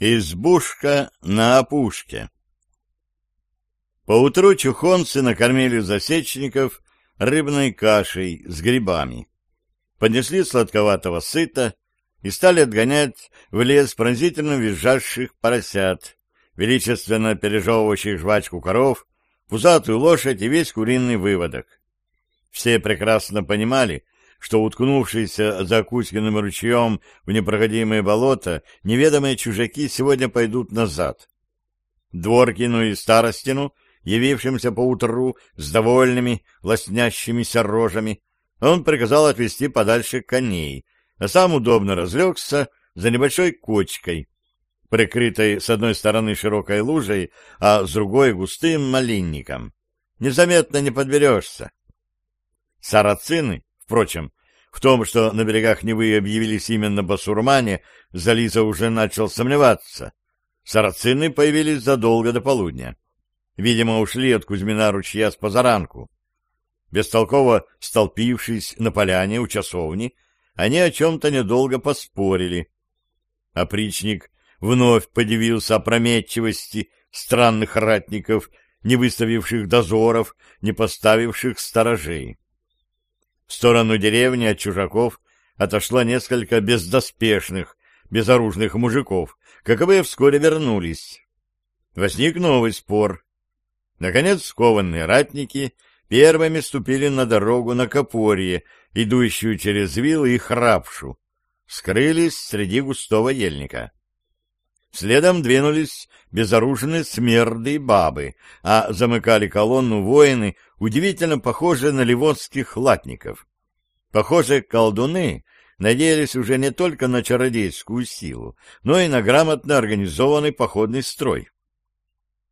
Избушка на опушке Поутру чухонцы накормили засечников рыбной кашей с грибами. Поднесли сладковатого сыта и стали отгонять в лес пронзительно визжащих поросят, величественно пережевывающих жвачку коров, пузатую лошадь и весь куриный выводок. Все прекрасно понимали, что, уткнувшиеся за Кузькиным ручьем в непроходимое болото, неведомые чужаки сегодня пойдут назад. Дворкину и Старостину, явившимся поутру с довольными, лоснящимися рожами, он приказал отвести подальше коней, а сам удобно разлегся за небольшой кочкой, прикрытой с одной стороны широкой лужей, а с другой густым малинником. Незаметно не подберешься. Сарацины Впрочем, в том, что на берегах Невы объявились именно басурмане, Зализа уже начал сомневаться. Сарацины появились задолго до полудня. Видимо, ушли от Кузьмина ручья с позаранку. Бестолково столпившись на поляне у часовни, они о чем-то недолго поспорили. Опричник вновь подивился опрометчивости странных ратников, не выставивших дозоров, не поставивших сторожей. В сторону деревни от чужаков отошло несколько бездоспешных, безоружных мужиков, каковые вскоре вернулись. Возник новый спор. Наконец, скованные ратники первыми ступили на дорогу на Копорье, идущую через Вилы и Храпшу, скрылись среди густого ельника. Следом двинулись безоружные смерды и бабы, а замыкали колонну воины, удивительно похожие на ливонских латников. Похоже, колдуны надеялись уже не только на чародейскую силу, но и на грамотно организованный походный строй.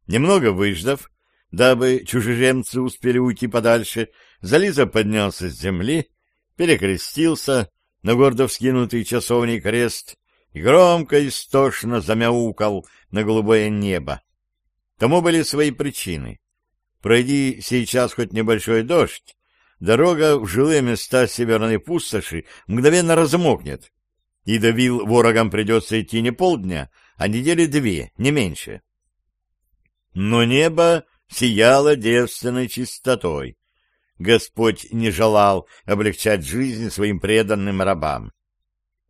Немного выждав, дабы чужеземцы успели уйти подальше, Зализа поднялся с земли, перекрестился на гордо вскинутый часовний крест и громко истошно замяукал на голубое небо. Тому были свои причины. Пройди сейчас хоть небольшой дождь, дорога в жилые места северной пустоши мгновенно размокнет, и до вил ворогам придется идти не полдня, а недели две, не меньше. Но небо сияло девственной чистотой. Господь не желал облегчать жизнь своим преданным рабам.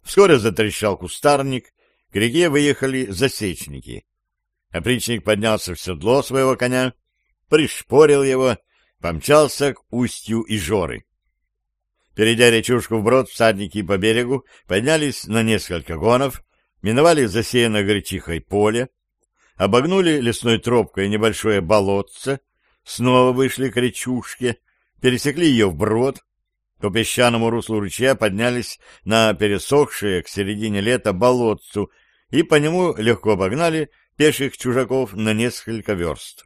Вскоре затрещал кустарник, к реке выехали засечники. Опричник поднялся в седло своего коня, пришпорил его, помчался к устью Ижоры. Перейдя речушку вброд, всадники по берегу поднялись на несколько гонов, миновали засеянное горчихой поле, обогнули лесной тропкой небольшое болотце, снова вышли к речушке, пересекли ее вброд, по песчаному руслу ручья поднялись на пересохшее к середине лета болотцу и по нему легко обогнали пеших чужаков на несколько верст.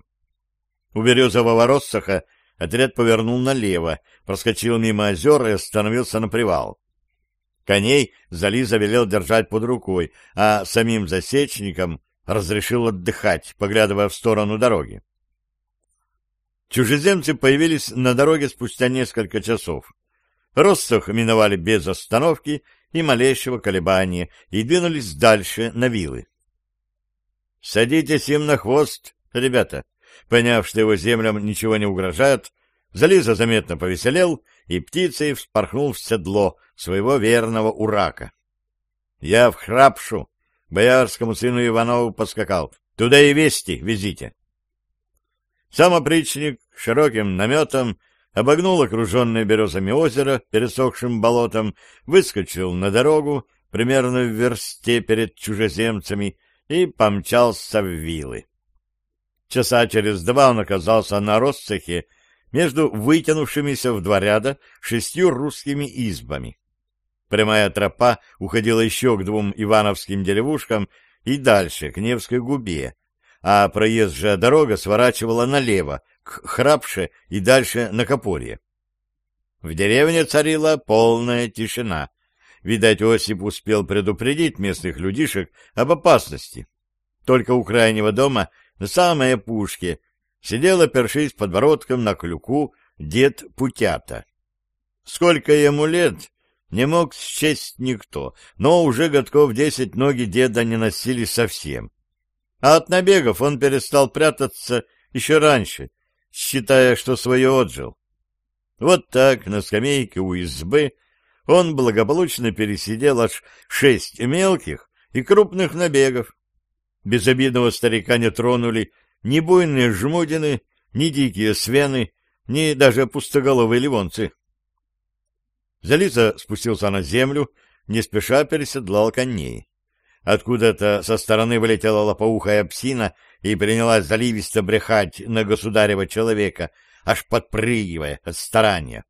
У березового россоха отряд повернул налево, проскочил мимо озер и остановился на привал. Коней Зали завелел держать под рукой, а самим засечникам разрешил отдыхать, поглядывая в сторону дороги. Чужеземцы появились на дороге спустя несколько часов. Ростах миновали без остановки и малейшего колебания и двинулись дальше на вилы. — Садитесь им на хвост, ребята. Поняв, что его землям ничего не угрожает, Зализа заметно повеселел и птицей вспорхнул в седло своего верного урака. Я в храпшу, боярскому сыну Иванову поскакал. Туда и вести везите. Сам опричник широким наметом обогнул окруженное березами озеро пересохшим болотом, выскочил на дорогу, примерно в версте перед чужеземцами, и помчался в вилы. Часа через два он оказался на Россахе между вытянувшимися в два ряда шестью русскими избами. Прямая тропа уходила еще к двум ивановским деревушкам и дальше, к Невской губе, а проезжая дорога сворачивала налево, к Храпше и дальше на Копорье. В деревне царила полная тишина. Видать, Осип успел предупредить местных людишек об опасности. Только у крайнего дома, на самой опушке, сидел, опершись подбородком на клюку, дед Путята. Сколько ему лет, не мог счесть никто, но уже годков десять ноги деда не носили совсем. А от набегов он перестал прятаться еще раньше, считая, что свое отжил. Вот так на скамейке у избы он благополучно пересидел аж шесть мелких и крупных набегов. Безобидного старика не тронули ни буйные жмудины, ни дикие свены, ни даже пустоголовые ливонцы. Зализа спустился на землю, не спеша переседлал коней. Откуда-то со стороны вылетела лопоухая псина и принялась заливисто брехать на государева человека, аж подпрыгивая от старания.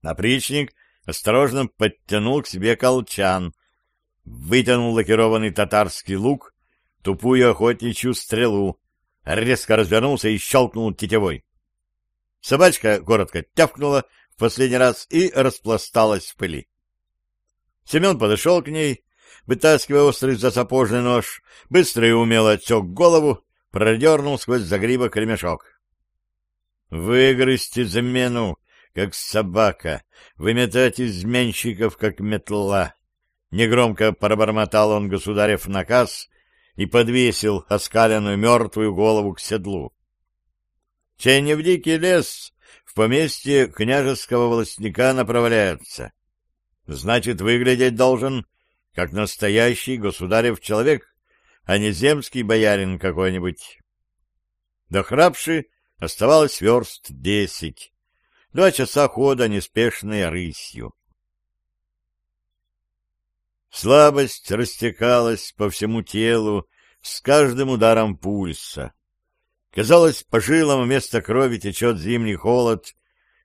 Напричник осторожно подтянул к себе колчан, вытянул лакированный татарский лук, тупую охотничью стрелу, резко развернулся и щелкнул тетевой. Собачка коротко тявкнула в последний раз и распласталась в пыли. Семен подошел к ней, вытаскивая острый засапожный нож, быстро и умело отсек голову, продернул сквозь загривок ремешок. «Выгрызьте замену, как собака, выметать изменщиков, как метла!» Негромко пробормотал он государев наказ и подвесил оскаленную мертвую голову к седлу. Чей не в дикий лес, в поместье княжеского властника направляется. Значит, выглядеть должен, как настоящий государев человек, а не земский боярин какой-нибудь. До храпши оставалось верст десять. Два часа хода неспешной рысью. Слабость растекалась по всему телу с каждым ударом пульса. Казалось, по жилам вместо крови течет зимний холод,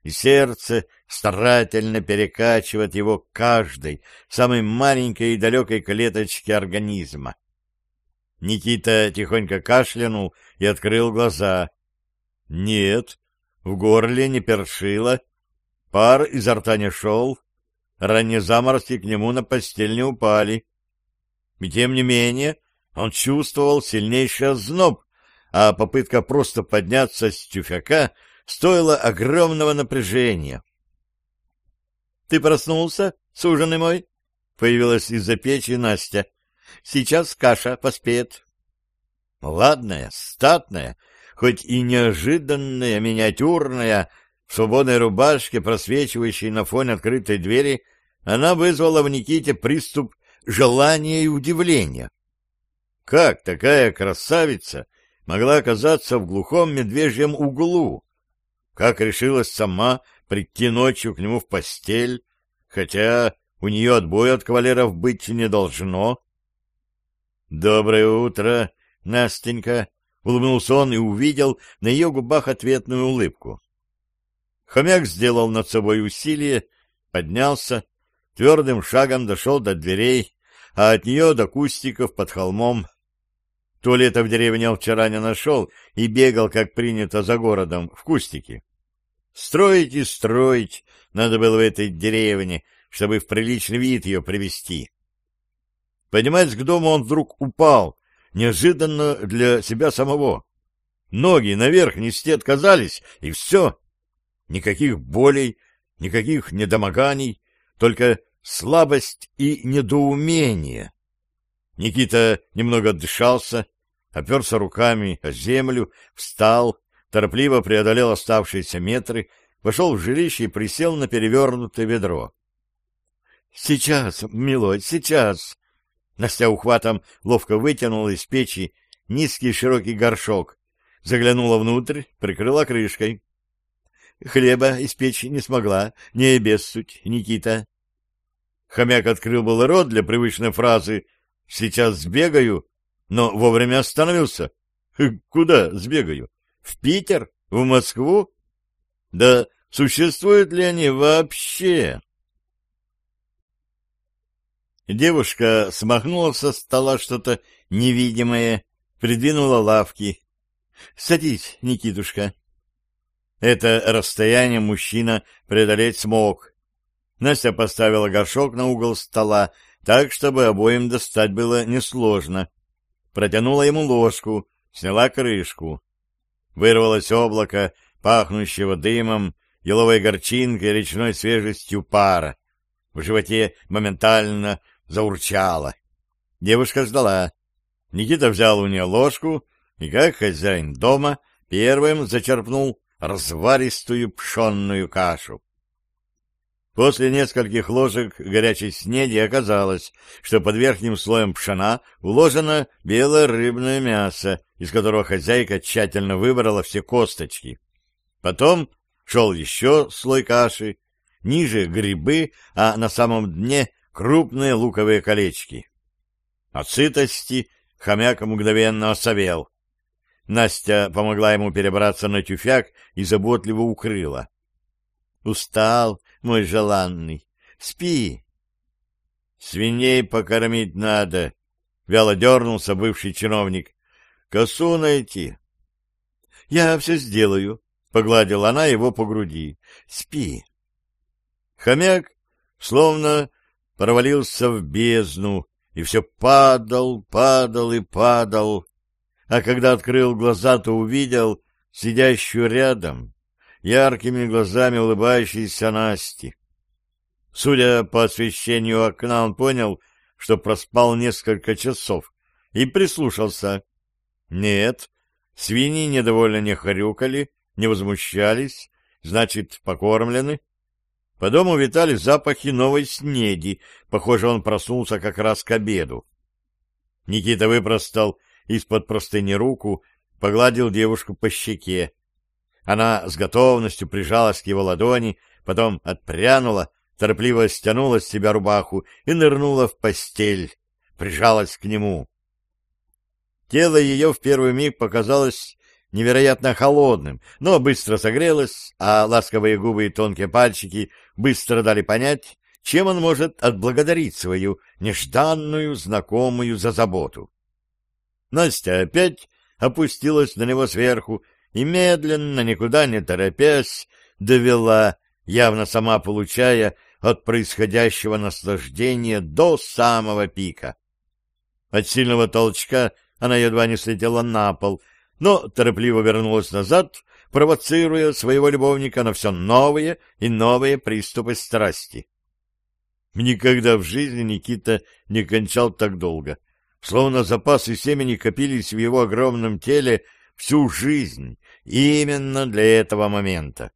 и сердце старательно перекачивает его каждой, самой маленькой и далекой клеточке организма. Никита тихонько кашлянул и открыл глаза. Нет, в горле не першило, пар изо рта не шел, ранние заморозки к нему на постель не упали. И тем не менее он чувствовал сильнейший озноб, а попытка просто подняться с тюфяка стоила огромного напряжения. — Ты проснулся, суженый мой? — появилась из-за печи Настя. — Сейчас каша поспеет. Ладная, статная, хоть и неожиданная, миниатюрная, в свободной рубашке, просвечивающей на фоне открытой двери, она вызвала в Никите приступ желания и удивления. Как такая красавица могла оказаться в глухом медвежьем углу? Как решилась сама прийти ночью к нему в постель, хотя у нее отбоя от кавалеров быть не должно? «Доброе утро, Настенька!» — улыбнулся он и увидел на ее губах ответную улыбку. Хомяк сделал над собой усилие, поднялся, твердым шагом дошел до дверей, а от нее до кустиков под холмом. Туалета в деревне он вчера не нашел и бегал, как принято, за городом, в кустики. Строить и строить надо было в этой деревне, чтобы в приличный вид ее привести. Поднимаясь к дому, он вдруг упал, неожиданно для себя самого. Ноги наверх нести отказались, и все. Никаких болей, никаких недомоганий, только слабость и недоумение. Никита немного отдышался, оперся руками о землю, встал, торопливо преодолел оставшиеся метры, вошел в жилище и присел на перевернутое ведро. — Сейчас, милой, сейчас! Настя ухватом ловко вытянула из печи низкий широкий горшок, заглянула внутрь, прикрыла крышкой. Хлеба испечь не смогла, не обессудь, Никита. Хомяк открыл был рот для привычной фразы «сейчас сбегаю», но вовремя остановился. «Куда сбегаю? В Питер? В Москву? Да существуют ли они вообще?» Девушка смахнула со стола что-то невидимое, придвинула лавки. — Садись, Никитушка. Это расстояние мужчина преодолеть смог. Настя поставила горшок на угол стола, так, чтобы обоим достать было несложно. Протянула ему ложку, сняла крышку. Вырвалось облако, пахнущего дымом, еловой горчинкой, речной свежестью пара. В животе моментально заурчало. Девушка ждала. Никита взял у нее ложку и, как хозяин дома, первым зачерпнул разваристую пшенную кашу. После нескольких ложек горячей снеди оказалось, что под верхним слоем пшена уложено белое рыбное мясо, из которого хозяйка тщательно выбрала все косточки. Потом шел еще слой каши, ниже грибы, а на самом дне крупные луковые колечки. От сытости хомяк мгновенно осовел. Настя помогла ему перебраться на тюфяк и заботливо укрыла. Устал, мой желанный. Спи. Свиней покормить надо. Вяло дернулся бывший чиновник. Косу найти. Я все сделаю. Погладила она его по груди. Спи. Хомяк словно провалился в бездну и все падал, падал и падал. А когда открыл глаза, то увидел сидящую рядом яркими глазами улыбающейся Насти. Судя по освещению окна, он понял, что проспал несколько часов, и прислушался. Нет, свиньи недовольно не хрюкали, не возмущались, значит, покормлены. По дому витали запахи новой снеди, похоже, он проснулся как раз к обеду. Никита выпростал из-под простыни руку, погладил девушку по щеке. Она с готовностью прижалась к его ладони, потом отпрянула, торопливо стянула с себя рубаху и нырнула в постель, прижалась к нему. Тело ее в первый миг показалось невероятно холодным, но быстро согрелось, а ласковые губы и тонкие пальчики быстро дали понять, чем он может отблагодарить свою нежданную знакомую за заботу. Настя опять опустилась на него сверху и медленно, никуда не торопясь, довела, явно сама получая от происходящего наслаждения до самого пика. От сильного толчка она едва не слетела на пол, но торопливо вернулась назад, провоцируя своего любовника на все новые и новые приступы страсти. Никогда в жизни Никита не кончал так долго. Словно запасы семени копились в его огромном теле всю жизнь, именно для этого момента.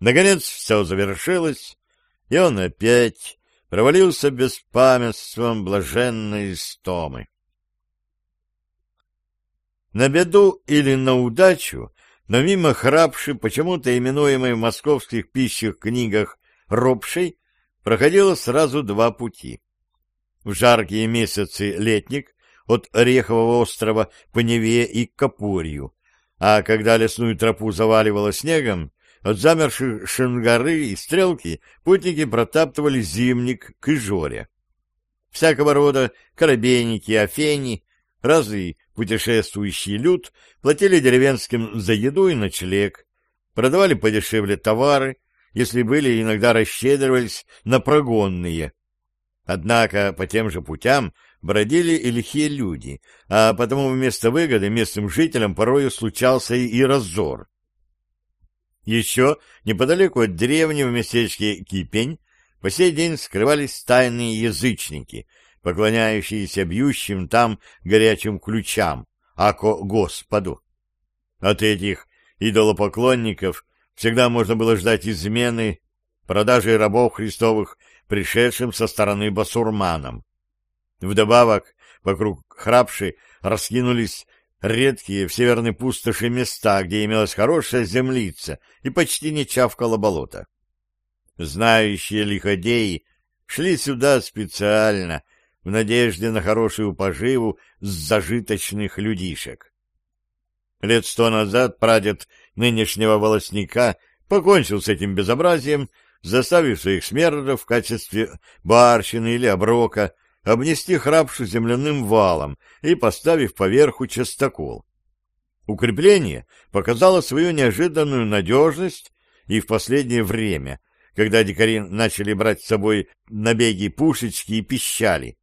Наконец все завершилось, и он опять провалился беспамятством блаженной стомы. На беду или на удачу, но мимо храпши, почему-то именуемой в московских пищих книгах ропшей, проходило сразу два пути. В жаркие месяцы летник от Орехового острова по Неве и Капурью, а когда лесную тропу заваливало снегом, от замерших Шингары и Стрелки путники протаптывали зимник к Ижоре. Всякого рода корабейники, афени, разный путешествующий люд платили деревенским за еду и ночлег, продавали подешевле товары, если были, иногда расщедривались на прогонные. Однако по тем же путям бродили и лихие люди, а потому вместо выгоды местным жителям порою случался и разор. Еще неподалеку от деревни в местечке Кипень по сей день скрывались тайные язычники, поклоняющиеся бьющим там горячим ключам, ако Господу. От этих идолопоклонников всегда можно было ждать измены, продажи рабов христовых, пришедшим со стороны басурманам. Вдобавок, вокруг храпши раскинулись редкие в северной пустоши места, где имелась хорошая землица и почти не чавкало болото. Знающие лиходеи шли сюда специально, в надежде на хорошую поживу с зажиточных людишек. Лет сто назад прадед нынешнего волосника покончил с этим безобразием, заставив своих смердов в качестве барщины или оброка обнести храпшу земляным валом и поставив поверху частокол. Укрепление показало свою неожиданную надежность и в последнее время, когда дикари начали брать с собой набеги пушечки и пищали.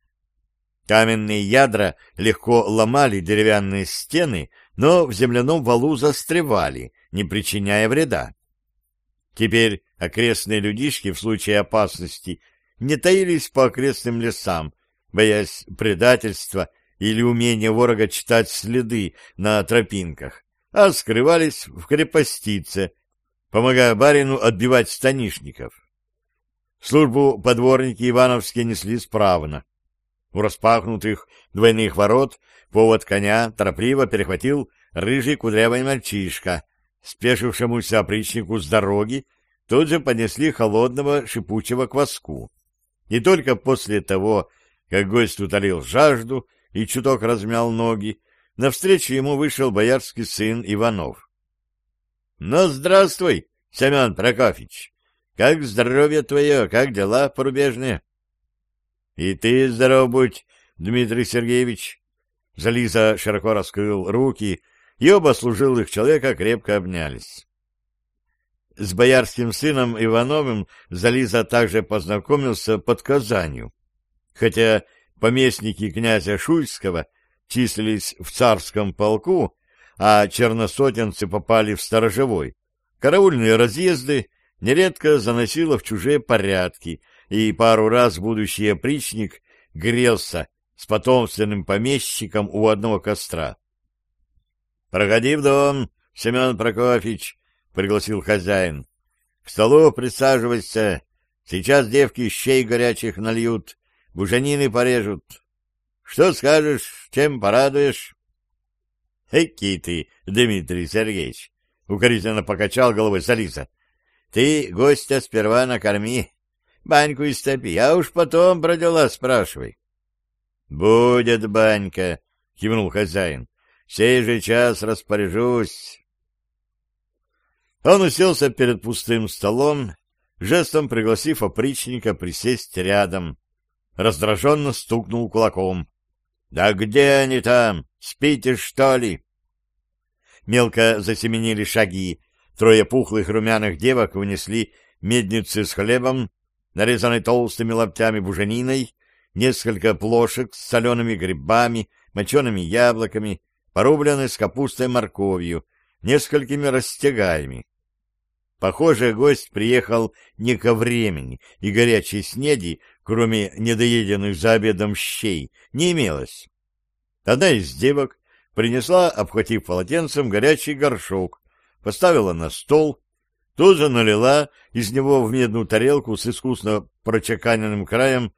Каменные ядра легко ломали деревянные стены, но в земляном валу застревали, не причиняя вреда. Теперь окрестные людишки в случае опасности не таились по окрестным лесам, боясь предательства или умения ворога читать следы на тропинках, а скрывались в крепостице, помогая барину отбивать станишников. Службу подворники ивановские несли справно. У распахнутых двойных ворот повод коня торопливо перехватил рыжий кудрявый мальчишка, спешившемуся опричнику с дороги, тут же понесли холодного шипучего кваску. И только после того, как гость утолил жажду и чуток размял ноги, навстречу ему вышел боярский сын Иванов. — Ну, здравствуй, Семен Прокофьевич! Как здоровье твое, как дела порубежные? — И ты здоров будь, Дмитрий Сергеевич! Зализа широко раскрыл руки, и оба служилых человека крепко обнялись. С боярским сыном Ивановым Зализа также познакомился под Казанью, хотя поместники князя Шуйского числились в царском полку, а черносотенцы попали в сторожевой. Караульные разъезды нередко заносило в чужие порядки, и пару раз будущий опричник грелся с потомственным помещиком у одного костра. — Проходи в дом, Семен Прокофьевич, — пригласил хозяин. — К столу присаживайся. Сейчас девки щей горячих нальют, буженины порежут. Что скажешь, чем порадуешь? — Эки ты, Дмитрий Сергеевич! — укоризненно покачал головой Салиса. — Ты гостя сперва накорми, баньку истопи, а уж потом про дела спрашивай. — Будет банька, — кивнул хозяин. — Сей же час распоряжусь. Он уселся перед пустым столом, жестом пригласив опричника присесть рядом. Раздраженно стукнул кулаком. «Да где они там? Спите, что ли?» Мелко засеменили шаги. Трое пухлых румяных девок унесли медницы с хлебом, нарезанной толстыми лоптями бужениной, несколько плошек с солеными грибами, мочеными яблоками, порубленной с капустой морковью, несколькими растягаями. Похоже, гость приехал не ко времени, и горячей снеди, кроме недоеденных за обедом щей, не имелось. Одна из девок принесла, обхватив полотенцем, горячий горшок, поставила на стол, тут же налила из него в медную тарелку с искусно прочеканенным краем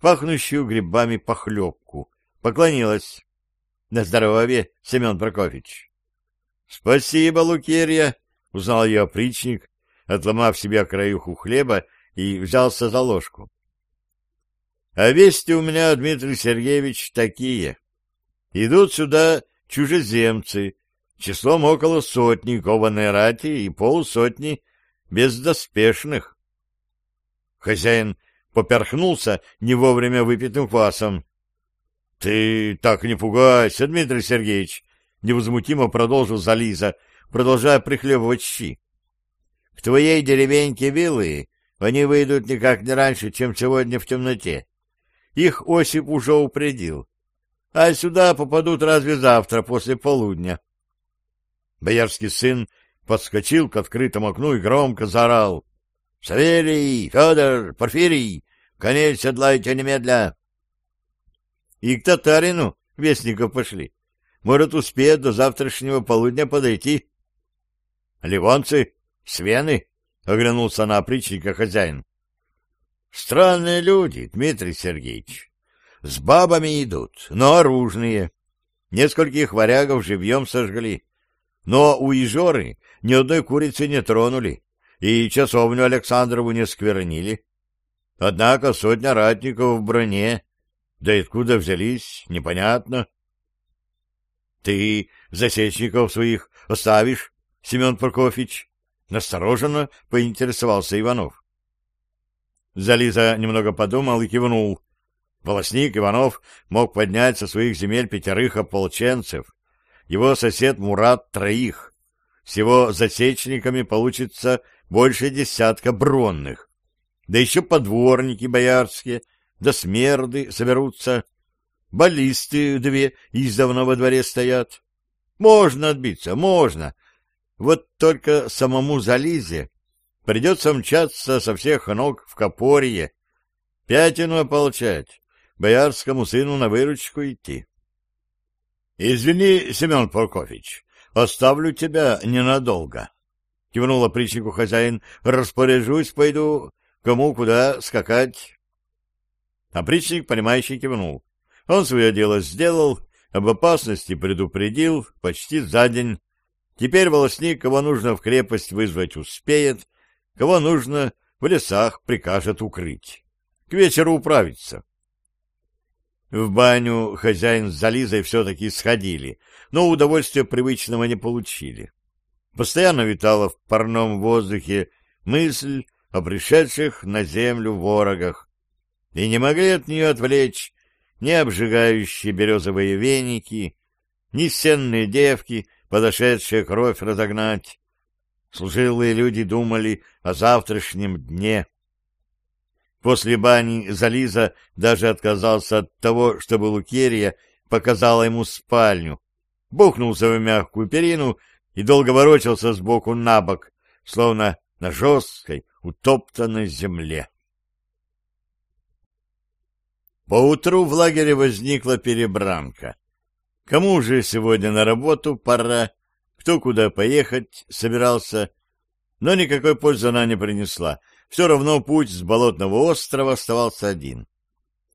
пахнущую грибами похлебку, поклонилась. — На здоровье, Семен Прокофьевич. — Спасибо, Лукерья, — узнал ее опричник, отломав себе краюху хлеба и взялся за ложку. — А вести у меня, Дмитрий Сергеевич, такие. Идут сюда чужеземцы, числом около сотни кованой рати и полсотни бездоспешных. Хозяин поперхнулся не вовремя выпитым квасом. — Ты так не пугайся, Дмитрий Сергеевич! — невозмутимо продолжил Зализа, продолжая прихлебывать щи. — К твоей деревеньке вилы они выйдут никак не раньше, чем сегодня в темноте. Их Осип уже упредил. А сюда попадут разве завтра, после полудня. Боярский сын подскочил к открытому окну и громко заорал. — Савелий, Федор, Порфирий, конец седлайте немедля! И к татарину вестников пошли. Может, успеет до завтрашнего полудня подойти. — Ливонцы? Свены? — оглянулся на опричника хозяин. — Странные люди, Дмитрий Сергеевич. С бабами идут, но оружные. Нескольких варягов живьем сожгли. Но у Ижоры ни одной курицы не тронули, и часовню Александрову не сквернили. Однако сотня ратников в броне, да и откуда взялись, непонятно. — Ты засечников своих оставишь, Семен Прокофьевич? — настороженно поинтересовался Иванов. Зализа немного подумал и кивнул. Волосник Иванов мог поднять со своих земель пятерых ополченцев, его сосед Мурат — троих. Всего засечниками получится больше десятка бронных. Да еще подворники боярские, да смерды соберутся. Баллисты две издавна во дворе стоят. Можно отбиться, можно. Вот только самому Зализе придется мчаться со всех ног в Копорье, Пятину ополчать, боярскому сыну на выручку идти. — Извини, Семен Прокофьевич, оставлю тебя ненадолго. — кивнул опричнику хозяин. — Распоряжусь, пойду, кому куда скакать. Опричник, понимающий, кивнул. Он свое дело сделал, об опасности предупредил почти за день. Теперь волосник, кого нужно в крепость вызвать, успеет, кого нужно в лесах прикажет укрыть. К вечеру управится. В баню хозяин с Зализой все-таки сходили, но удовольствия привычного не получили. Постоянно витала в парном воздухе мысль о пришедших на землю ворогах, и не могли от нее отвлечь ни обжигающие березовые веники, ни сенные девки, подошедшие кровь разогнать. Служилые люди думали о завтрашнем дне. После бани Зализа даже отказался от того, чтобы Лукерия показала ему спальню, бухнулся в мягкую перину и долго ворочался сбоку на бок, словно на жесткой, утоптанной земле. Поутру в лагере возникла перебранка. Кому же сегодня на работу пора, кто куда поехать собирался, но никакой пользы она не принесла. Все равно путь с болотного острова оставался один.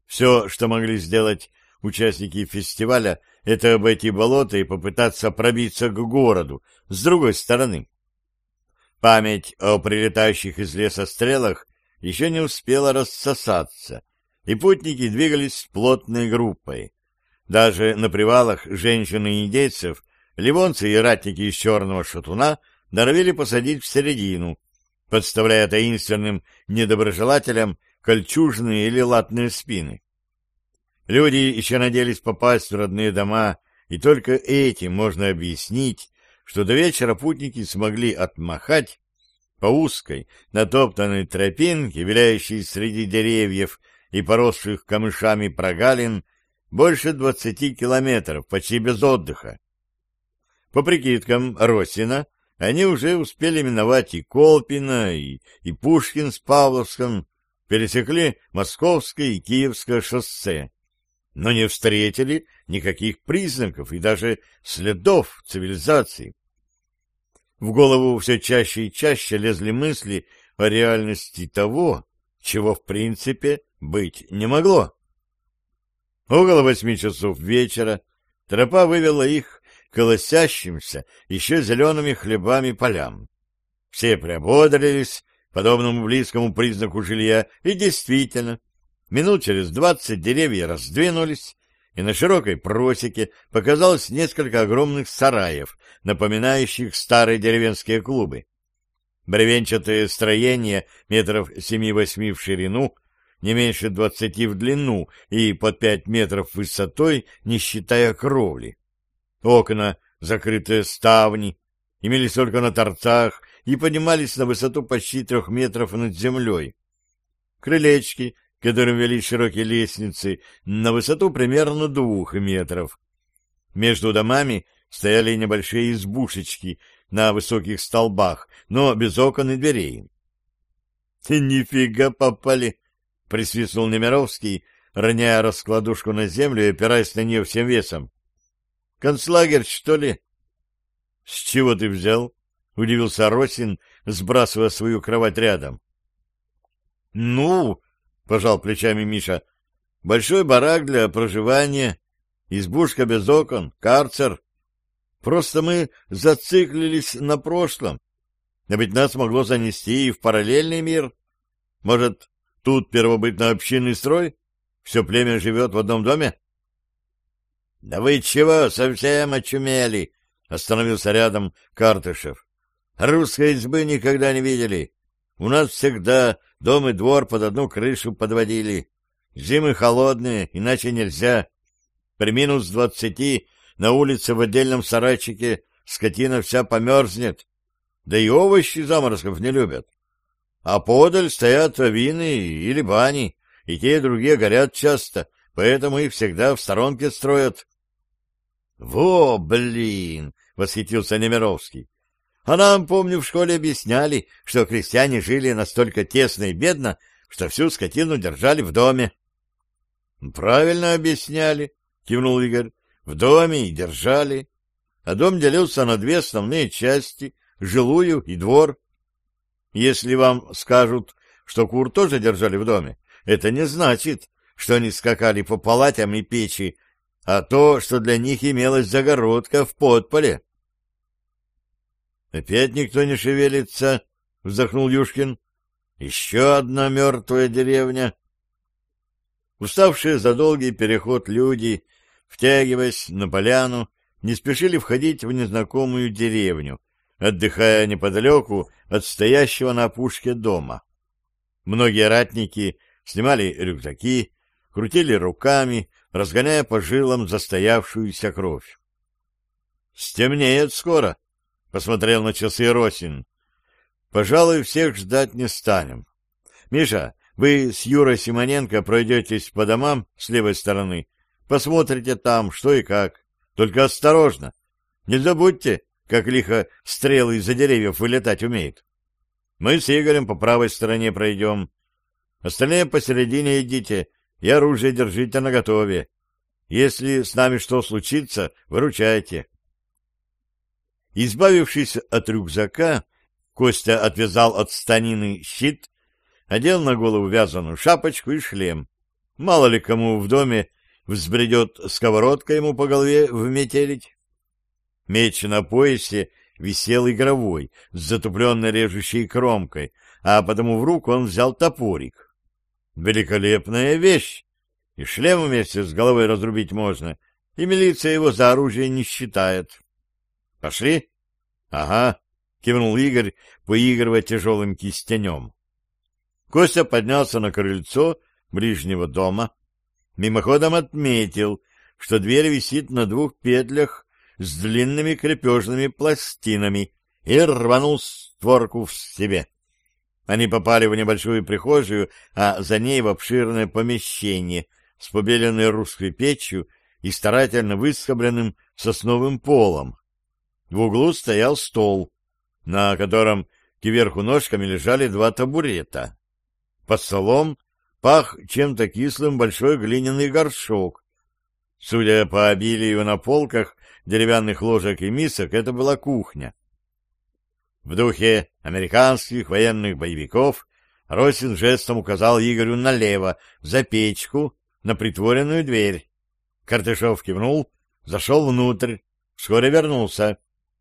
Все, что могли сделать участники фестиваля, это обойти болото и попытаться пробиться к городу с другой стороны. Память о прилетающих из леса стрелах еще не успела рассосаться — и путники двигались плотной группой. Даже на привалах женщин и индейцев ливонцы и ратники из черного шатуна норовили посадить в середину, подставляя таинственным недоброжелателям кольчужные или латные спины. Люди еще надеялись попасть в родные дома, и только этим можно объяснить, что до вечера путники смогли отмахать по узкой, натоптанной тропинке, виляющей среди деревьев, и поросших камышами прогалин больше двадцати километров, почти без отдыха. По прикидкам Росина, они уже успели миновать и Колпино, и, и Пушкин с Павловском, пересекли Московское и Киевское шоссе, но не встретили никаких признаков и даже следов цивилизации. В голову все чаще и чаще лезли мысли о реальности того, чего в принципе быть не могло. Около восьми часов вечера тропа вывела их к колосящимся еще зелеными хлебами полям. Все приободрились, подобному близкому признаку жилья, и действительно, минут через двадцать деревья раздвинулись, и на широкой просеке показалось несколько огромных сараев, напоминающих старые деревенские клубы. Бревенчатые строения метров семи-восьми в ширину не меньше двадцати в длину и под пять метров высотой, не считая кровли. Окна, закрытые ставни, имелись только на торцах и поднимались на высоту почти трех метров над землей. Крылечки, которым вели широкие лестницы, на высоту примерно двух метров. Между домами стояли небольшие избушечки на высоких столбах, но без окон и дверей. — Нифига попали! — присвистнул Немировский, роняя раскладушку на землю и опираясь на нее всем весом. — Концлагерь, что ли? — С чего ты взял? — удивился Росин, сбрасывая свою кровать рядом. — Ну, — пожал плечами Миша, — большой барак для проживания, избушка без окон, карцер. Просто мы зациклились на прошлом. Но ведь нас могло занести и в параллельный мир. Может, Тут первобытно-общинный строй? Все племя живет в одном доме? — Да вы чего, совсем очумели? — остановился рядом Картышев. — Русской избы никогда не видели. У нас всегда дом и двор под одну крышу подводили. Зимы холодные, иначе нельзя. При минус двадцати на улице в отдельном сарайчике скотина вся померзнет. Да и овощи заморозков не любят а подаль стоят авины или бани, и те и другие горят часто, поэтому их всегда в сторонке строят. — Во, блин! — восхитился Немировский. — А нам, помню, в школе объясняли, что крестьяне жили настолько тесно и бедно, что всю скотину держали в доме. — Правильно объясняли, — кивнул Игорь. — В доме и держали. А дом делился на две основные части — жилую и двор. Если вам скажут, что кур тоже держали в доме, это не значит, что они скакали по палатям и печи, а то, что для них имелась загородка в подполе. — Опять никто не шевелится, — вздохнул Юшкин. — Еще одна мертвая деревня. Уставшие за долгий переход люди, втягиваясь на поляну, не спешили входить в незнакомую деревню, отдыхая неподалеку от стоящего на опушке дома. Многие ратники снимали рюкзаки, крутили руками, разгоняя по жилам застоявшуюся кровь. — Стемнеет скоро, — посмотрел на часы Росин. — Пожалуй, всех ждать не станем. Миша, вы с Юрой Симоненко пройдетесь по домам с левой стороны, посмотрите там, что и как. Только осторожно. Не забудьте, как лихо стрелы из-за деревьев вылетать умеют. Мы с Игорем по правой стороне пройдем. Остальные посередине идите и оружие держите наготове. Если с нами что случится, выручайте. Избавившись от рюкзака, Костя отвязал от станины щит одел на голову вязаную шапочку и шлем. Мало ли кому в доме взбредет сковородка ему по голове вметелить. Меч на поясе висел игровой, с затупленной режущей кромкой, а потому в руку он взял топорик. Великолепная вещь! И шлем вместе с головой разрубить можно, и милиция его за оружие не считает. — Пошли? — Ага, — кивнул Игорь, поигрывая тяжелым кистенем. Костя поднялся на крыльцо ближнего дома, мимоходом отметил, что дверь висит на двух петлях с длинными крепежными пластинами и рванул створку в себе. Они попали в небольшую прихожую, а за ней в обширное помещение с побеленной русской печью и старательно выскобленным сосновым полом. В углу стоял стол, на котором кверху ножками лежали два табурета. Под столом пах чем-то кислым большой глиняный горшок. Судя по обилию на полках деревянных ложек и мисок, это была кухня. В духе американских военных боевиков Росин жестом указал Игорю налево, за печку, на притворенную дверь. Картышов кивнул, зашел внутрь, вскоре вернулся.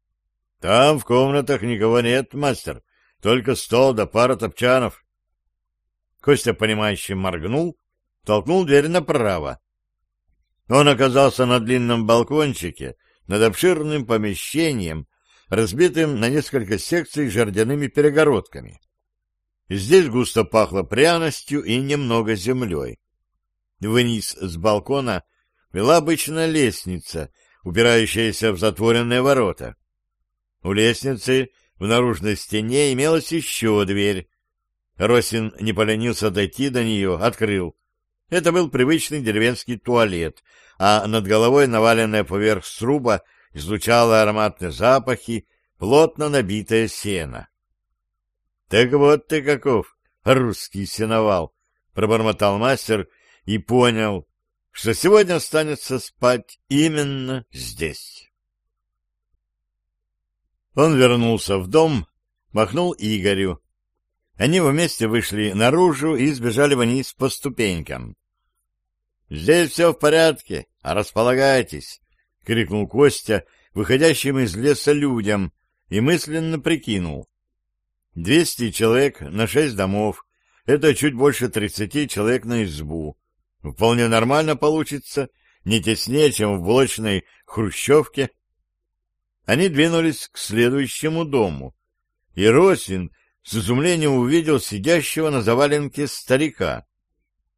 — Там в комнатах никого нет, мастер, только стол да пара топчанов. Костя, понимающе моргнул, толкнул дверь направо. Он оказался на длинном балкончике над обширным помещением, разбитым на несколько секций жердяными перегородками. Здесь густо пахло пряностью и немного землей. Вниз с балкона вела обычная лестница, упирающаяся в затворенные ворота. У лестницы в наружной стене имелась еще дверь, Росин не поленился дойти до нее, открыл. Это был привычный деревенский туалет, а над головой, наваленная поверх сруба, излучала ароматные запахи, плотно набитое сено. — Так вот ты каков, русский сеновал! — пробормотал мастер и понял, что сегодня останется спать именно здесь. Он вернулся в дом, махнул Игорю, они вместе вышли наружу и сбежали вниз по ступенькам. — Здесь все в порядке, располагайтесь! — крикнул Костя, выходящим из леса людям, и мысленно прикинул. Двести человек на шесть домов — это чуть больше тридцати человек на избу. Вполне нормально получится, не теснее, чем в блочной хрущевке. Они двинулись к следующему дому, и Росин с изумлением увидел сидящего на заваленке старика.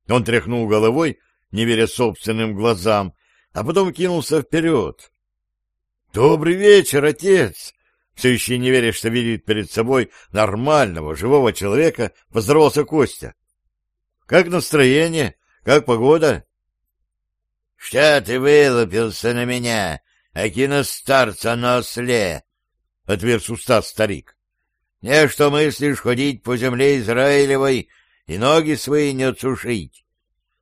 Он тряхнул головой, не веря собственным глазам, а потом кинулся вперед. — Добрый вечер, отец! Все еще не веря, что видит перед собой нормального, живого человека, поздоровался Костя. — Как настроение? Как погода? — Что ты вылупился на меня, акина старца на осле? — отверз уста старик. Не что мыслишь ходить по земле Израилевой и ноги свои не отсушить.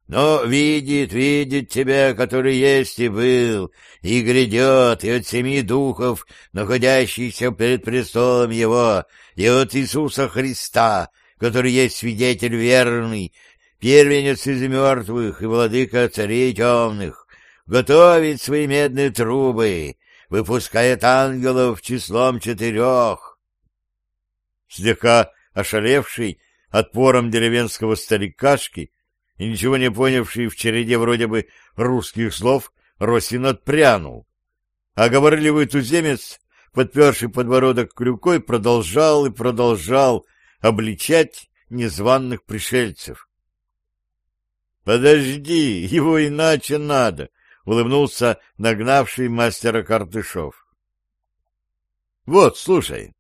Но видит, видит тебя, который есть и был, и грядет, и от семи духов, находящихся перед престолом его, и от Иисуса Христа, который есть свидетель верный, первенец из мертвых и владыка царей темных, готовит свои медные трубы, выпускает ангелов числом четырех. Слегка ошалевший отпором деревенского старикашки и ничего не понявший в череде вроде бы русских слов, Росин отпрянул. А говорливый туземец, подперший подбородок клюкой, продолжал и продолжал обличать незваных пришельцев. — Подожди, его иначе надо, — улыбнулся нагнавший мастера Картышов. — Вот, слушай.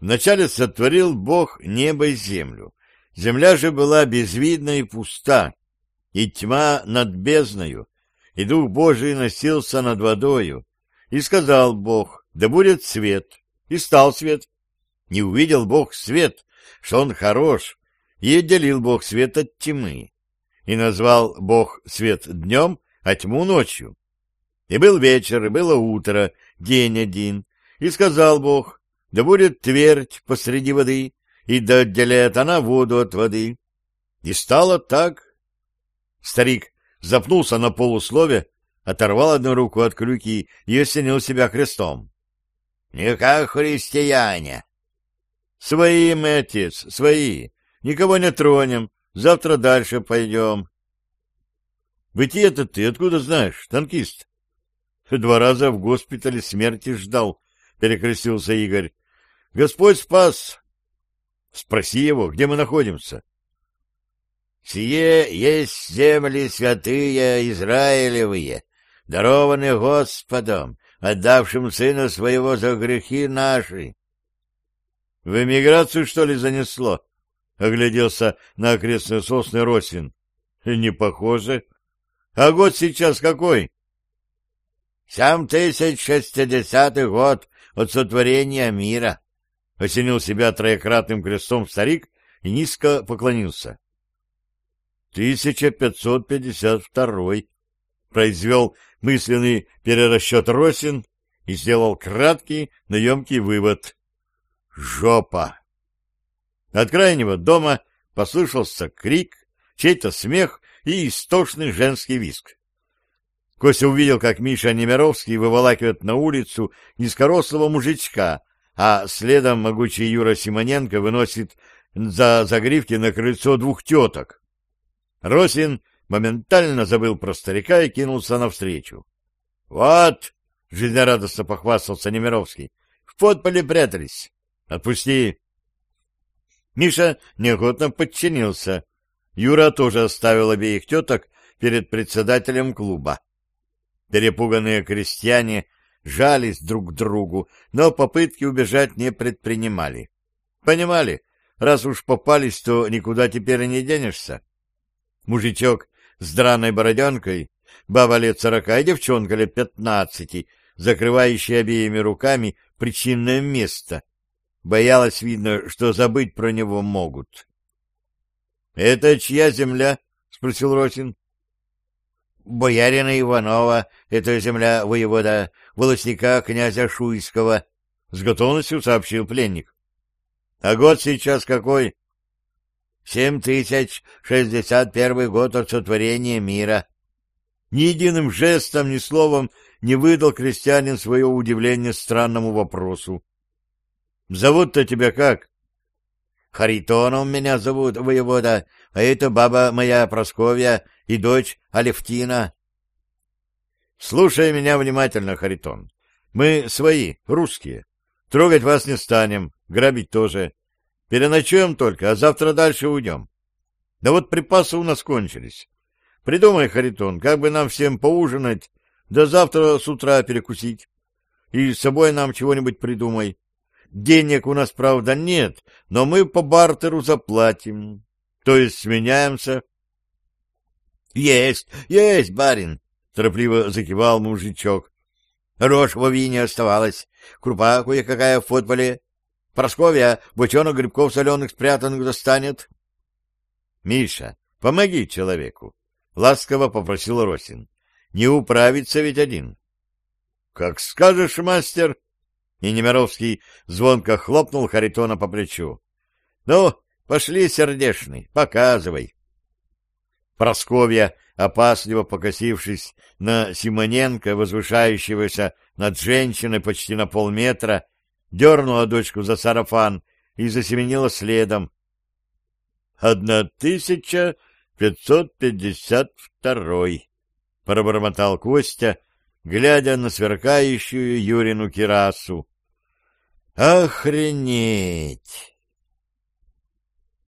Вначале сотворил Бог небо и землю. Земля же была безвидна и пуста, и тьма над бездною, и Дух Божий носился над водою. И сказал Бог, да будет свет, и стал свет. Не увидел Бог свет, что он хорош, и отделил Бог свет от тьмы. И назвал Бог свет днем, а тьму ночью. И был вечер, и было утро, день один. И сказал Бог, да будет твердь посреди воды, и да отделяет она воду от воды. И стало так. Старик запнулся на полуслове, оторвал одну руку от клюки и осенил себя крестом. — Не как христиане. — Свои мы, отец, свои. Никого не тронем. Завтра дальше пойдем. — Бытие-то ты откуда знаешь, танкист? — Два раза в госпитале смерти ждал, — перекрестился Игорь. — Господь спас, Спроси его, где мы находимся. Сие есть земли святые Израилевые, дарованные Господом, отдавшим сына своего за грехи наши. — В эмиграцию, что ли, занесло? — огляделся на окрестные сосны Росин. — Не похоже. А год сейчас какой? — Сам тысяч шестидесятый год от сотворения мира. — осенил себя троекратным крестом старик и низко поклонился. «Тысяча пятьсот пятьдесят второй», — произвел мысленный перерасчет Росин и сделал краткий, но емкий вывод. «Жопа!» От крайнего дома послышался крик, чей-то смех и истошный женский виск. Костя увидел, как Миша Немировский выволакивает на улицу низкорослого мужичка а следом могучий Юра Симоненко выносит за загривки на крыльцо двух теток. Росин моментально забыл про старика и кинулся навстречу. — Вот! — жизнерадостно похвастался Немировский. — В подполе прятались. — Отпусти! Миша неохотно подчинился. Юра тоже оставил обеих теток перед председателем клуба. Перепуганные крестьяне жались друг к другу, но попытки убежать не предпринимали. Понимали, раз уж попались, то никуда теперь не денешься. Мужичок с драной бороденкой, баба лет сорока и девчонка лет пятнадцати, закрывающая обеими руками причинное место. Боялась, видно, что забыть про него могут. — Это чья земля? — спросил Росин боярина Иванова, это земля воевода, волосника князя Шуйского, — с готовностью сообщил пленник. — А год сейчас какой? — Семь тысяч шестьдесят первый год от сотворения мира. Ни единым жестом, ни словом не выдал крестьянин свое удивление странному вопросу. — Зовут-то тебя как? — Харитоном меня зовут, воевода, а это баба моя Просковья и дочь Алевтина. Слушай меня внимательно, Харитон. Мы свои, русские. Трогать вас не станем, грабить тоже. Переночуем только, а завтра дальше уйдем. Да вот припасы у нас кончились. Придумай, Харитон, как бы нам всем поужинать, да завтра с утра перекусить. И с собой нам чего-нибудь придумай. Денег у нас, правда, нет, но мы по бартеру заплатим. То есть сменяемся, есть, есть, барин, торопливо закивал мужичок. Рожь в вине оставалась, крупа кое-какая в подполе. Просковья бочонок грибков соленых спрятанных достанет. Миша, помоги человеку, — ласково попросил Росин. — Не управиться ведь один. — Как скажешь, мастер. И Немировский звонко хлопнул Харитона по плечу. — Ну, пошли, сердешный, показывай. Просковья, опасливо покосившись на Симоненко, возвышающегося над женщиной почти на полметра, дернула дочку за сарафан и засеменила следом. — Одна тысяча пятьсот пятьдесят второй, — пробормотал Костя, глядя на сверкающую Юрину кирасу. — Охренеть!